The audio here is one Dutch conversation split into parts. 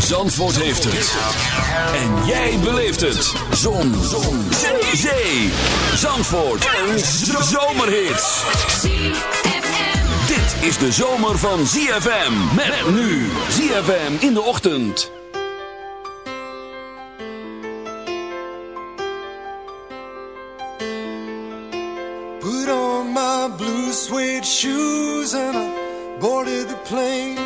Zandvoort heeft het. En jij beleeft het. Zon. Zon. Zee. Zee. Zandvoort. Een zomerhit. Dit is de zomer van ZFM. Met nu. ZFM in de ochtend. Put on my blue suede shoes and I boarded the plane.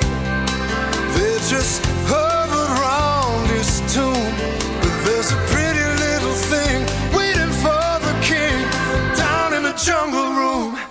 They just hovered around his tomb. But there's a pretty little thing waiting for the king down in the jungle room.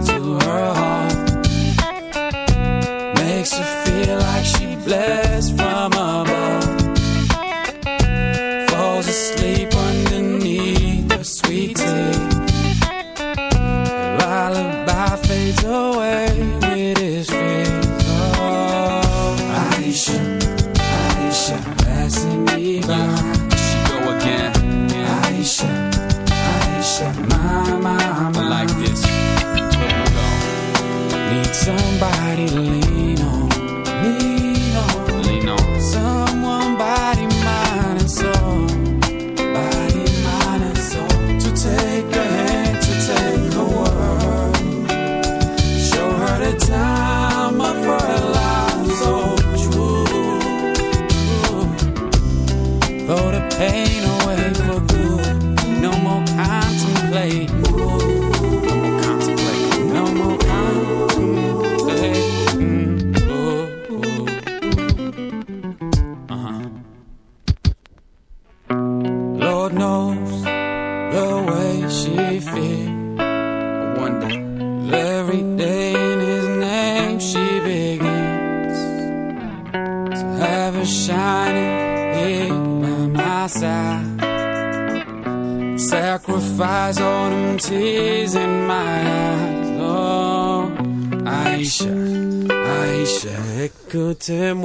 to him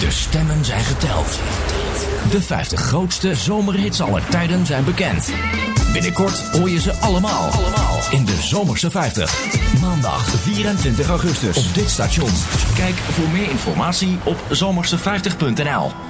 De stemmen zijn geteld. De 50 grootste zomerhits aller tijden zijn bekend. Binnenkort hoor je ze allemaal. Allemaal in de Zomerse 50. Maandag 24 augustus op dit station. Kijk voor meer informatie op zomerse50.nl.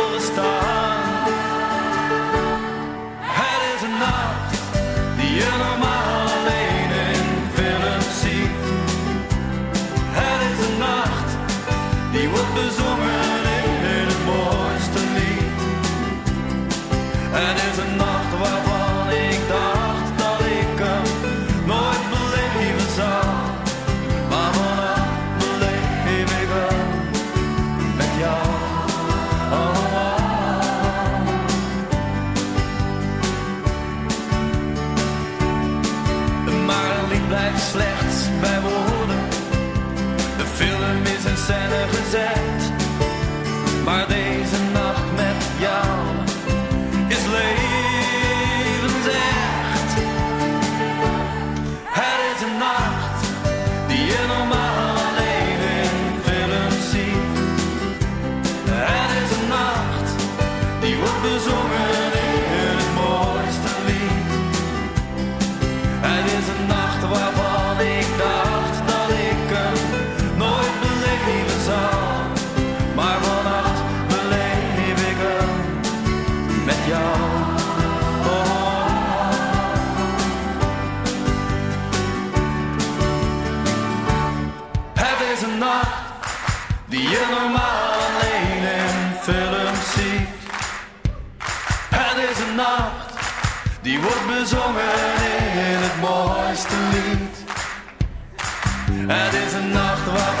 Slechts bij woorden. De film is in scène gezet. Wordt bezongen in het mooiste lied. Het is een nacht waarvan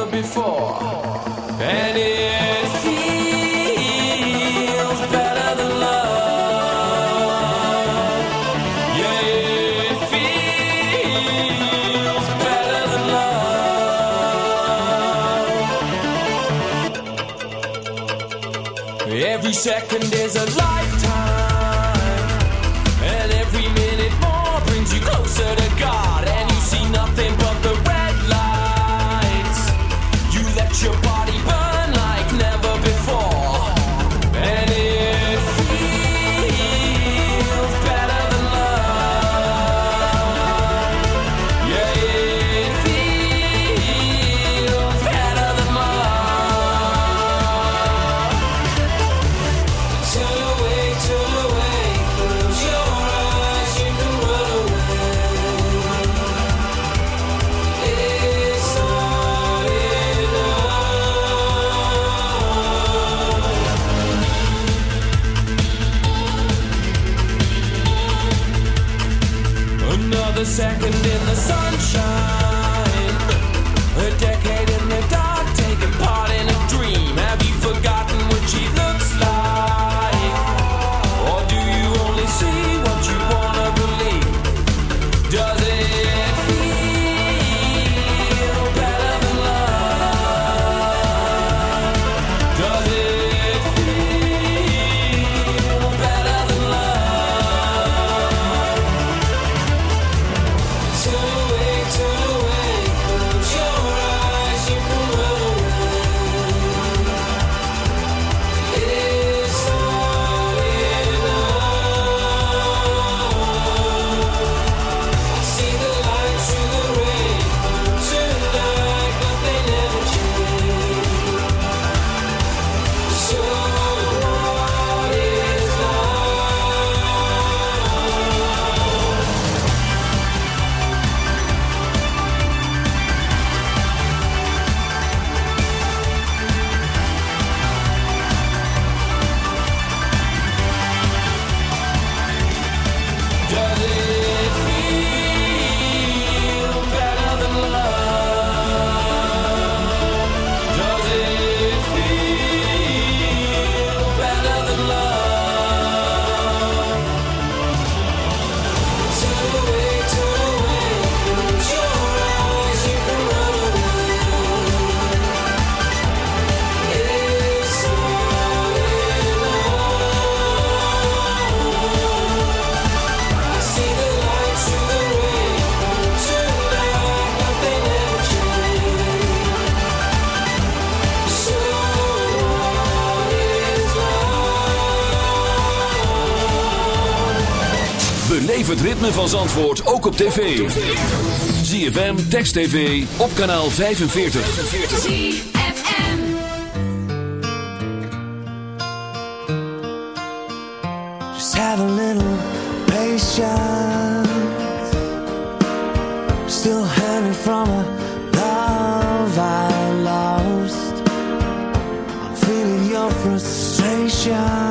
second is a lifetime, van Zandvoort ook op tv. ZFM, Text TV, op kanaal 45. Just have a little patience Still hanging from a love I lost I'm feeling your frustration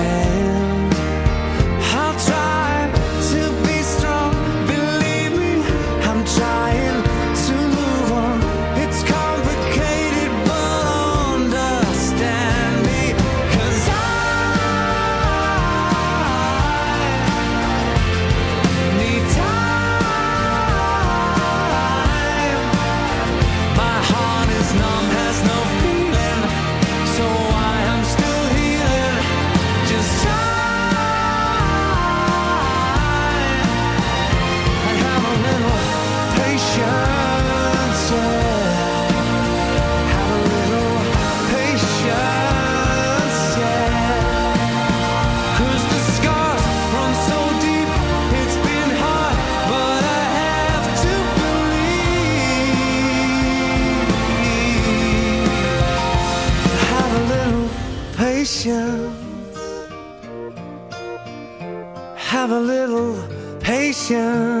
have a little patience.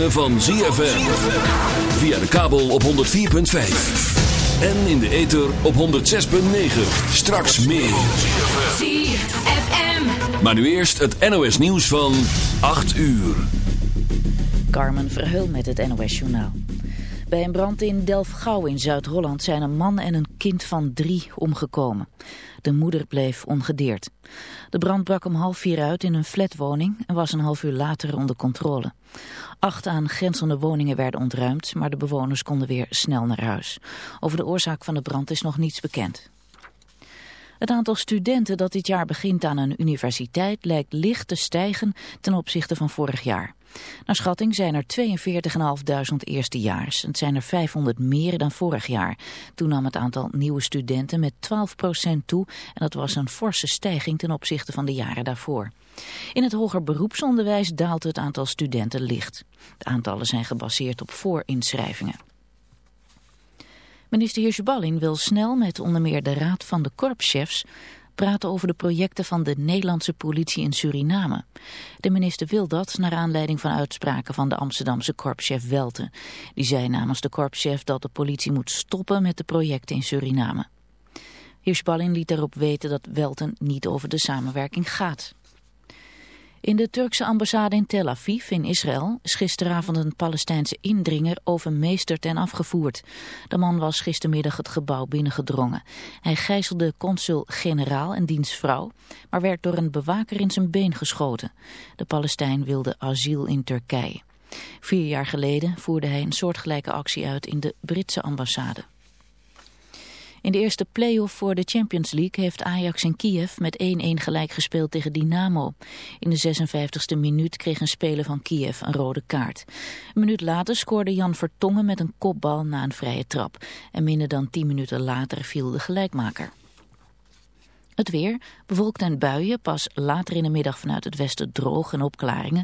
Ritme van ZFM. Via de kabel op 104.5. En in de ether op 106.9. Straks meer. ZFM. Maar nu eerst het NOS nieuws van 8 uur. Carmen Verheul met het NOS Journaal. Bij een brand in Delfgauw in Zuid-Holland zijn een man en een kind van drie omgekomen. De moeder bleef ongedeerd. De brand brak om half vier uit in een flatwoning en was een half uur later onder controle. Acht aangrenzende woningen werden ontruimd, maar de bewoners konden weer snel naar huis. Over de oorzaak van de brand is nog niets bekend. Het aantal studenten dat dit jaar begint aan een universiteit lijkt licht te stijgen ten opzichte van vorig jaar. Naar schatting zijn er 42.500 eerstejaars. Het zijn er 500 meer dan vorig jaar. Toen nam het aantal nieuwe studenten met 12% toe en dat was een forse stijging ten opzichte van de jaren daarvoor. In het hoger beroepsonderwijs daalt het aantal studenten licht. De aantallen zijn gebaseerd op voorinschrijvingen. Minister Hirschballing wil snel met onder meer de Raad van de Korpschefs praten over de projecten van de Nederlandse politie in Suriname. De minister wil dat naar aanleiding van uitspraken van de Amsterdamse korpschef Welten. Die zei namens de korpschef dat de politie moet stoppen met de projecten in Suriname. Hirschballing liet daarop weten dat Welten niet over de samenwerking gaat. In de Turkse ambassade in Tel Aviv in Israël is gisteravond een Palestijnse indringer overmeesterd en afgevoerd. De man was gistermiddag het gebouw binnengedrongen. Hij gijzelde consul-generaal en diens vrouw, maar werd door een bewaker in zijn been geschoten. De Palestijn wilde asiel in Turkije. Vier jaar geleden voerde hij een soortgelijke actie uit in de Britse ambassade. In de eerste play-off voor de Champions League heeft Ajax in Kiev met 1-1 gelijk gespeeld tegen Dynamo. In de 56e minuut kreeg een speler van Kiev een rode kaart. Een minuut later scoorde Jan Vertongen met een kopbal na een vrije trap. En minder dan 10 minuten later viel de gelijkmaker. Het weer, bewolkt en buien, pas later in de middag vanuit het westen droog en opklaringen.